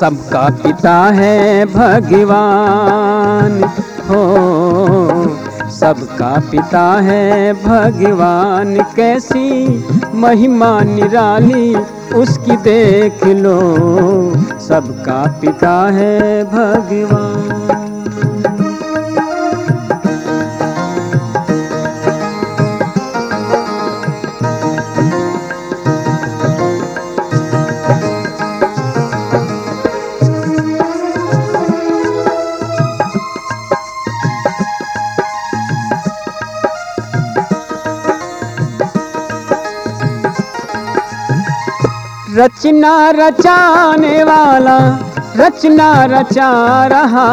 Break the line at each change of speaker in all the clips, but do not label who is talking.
सबका पिता है भगवान। हो, सबका पिता है भगवान। कैसी महिमा निराली, उसकी देख लो। सबका पिता है भगवान। रचना रचाने वाला, रचना रचा रहा,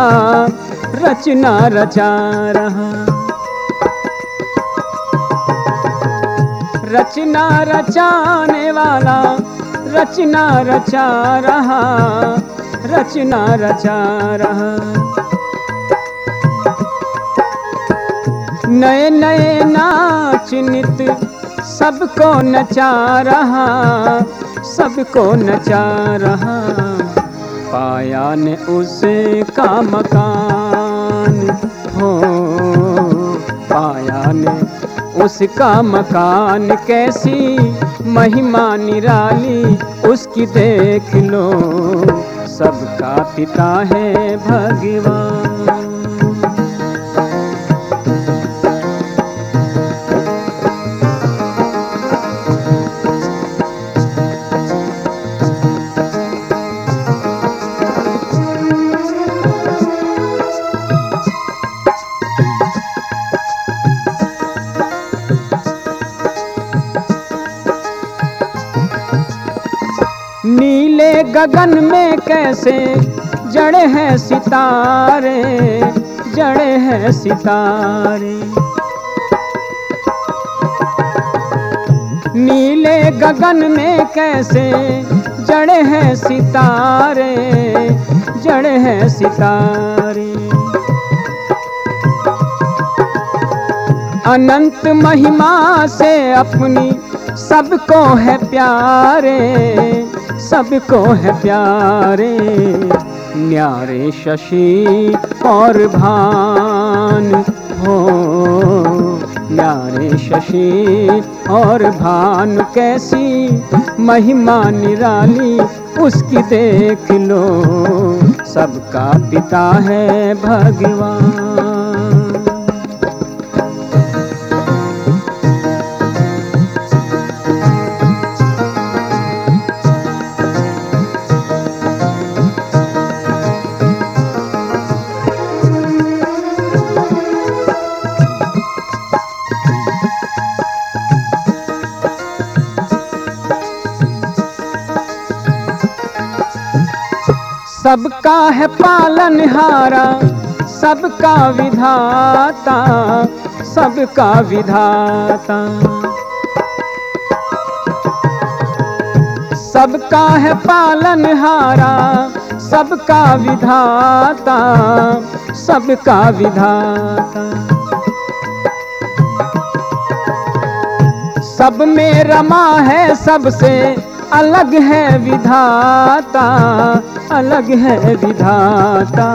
रचना रचा रहा। रचना रचाने वाला, रचना रचा रहा, रचना रचा रहा। नए नए नाच नित सबको नचा रहा सबको नचा रहा। पाया ने उसे का मकान। हो, पाया ने उसका मकान। कैसी महिमा निराली, उसकी देख लो। सबका पिता है भगवान। नीले गगन में कैसे जड़े हैं सितारे, जड़े हैं सितारे। नीले गगन में कैसे जड़े हैं सितारे, जड़े हैं सितारे। अनंत महिमा से अपनी सबको है प्यारे। सबको है प्यारे, न्यारे शशि और भान। हो, न्यारे शशि और भान, कैसी महिमा निराली, उसकी देख लो। सबका पिता है भगवान। सबका है पालनहारा, सबका विधाता सबका विधाता। सबका है पालनहारा, सबका विधाता सबका विधाता। सब में रमा है सबसे अलग है विधाता, अलग है विधाता।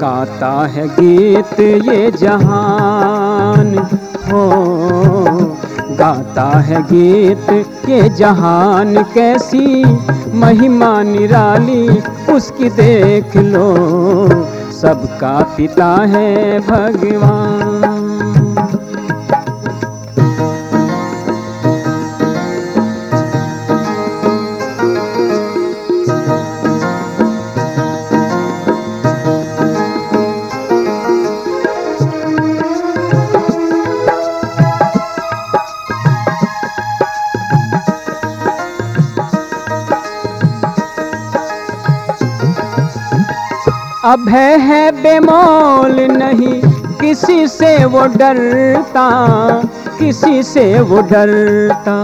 गाता है गीत ये जहान, हो। गाता है गीत ये जहान, कैसी महिमा निराली, उसकी देख लो। सबका पिता है भगवान। अभय है बेमोल नहीं। किसी से वो डरता, किसी से वो डरता।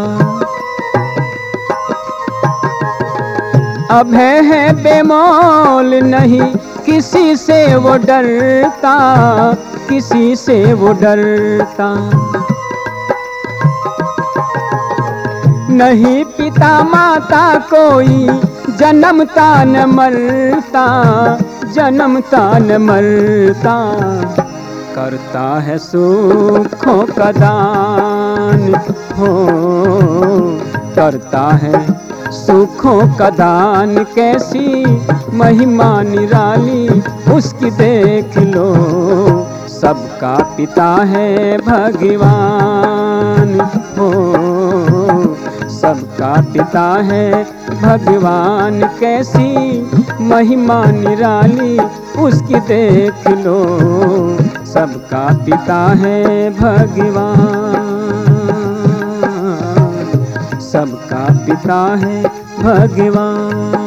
अभय है बेमोल नहीं। किसी से वो डरता, किसी से वो डरता। नहीं पिता माता कोई जन्मता न मरता। जन्मता न मरता, करता है सुखों का दान। हो, करता है सुखों का दान, कैसी महिमा निराली, उसकी देख लो। सबका पिता है भगवान। हो पिता है। भगवान कैसी महिमा निराली, उसकी देख लो। सबका पिता है भगवान। सबका पिता है भगवान।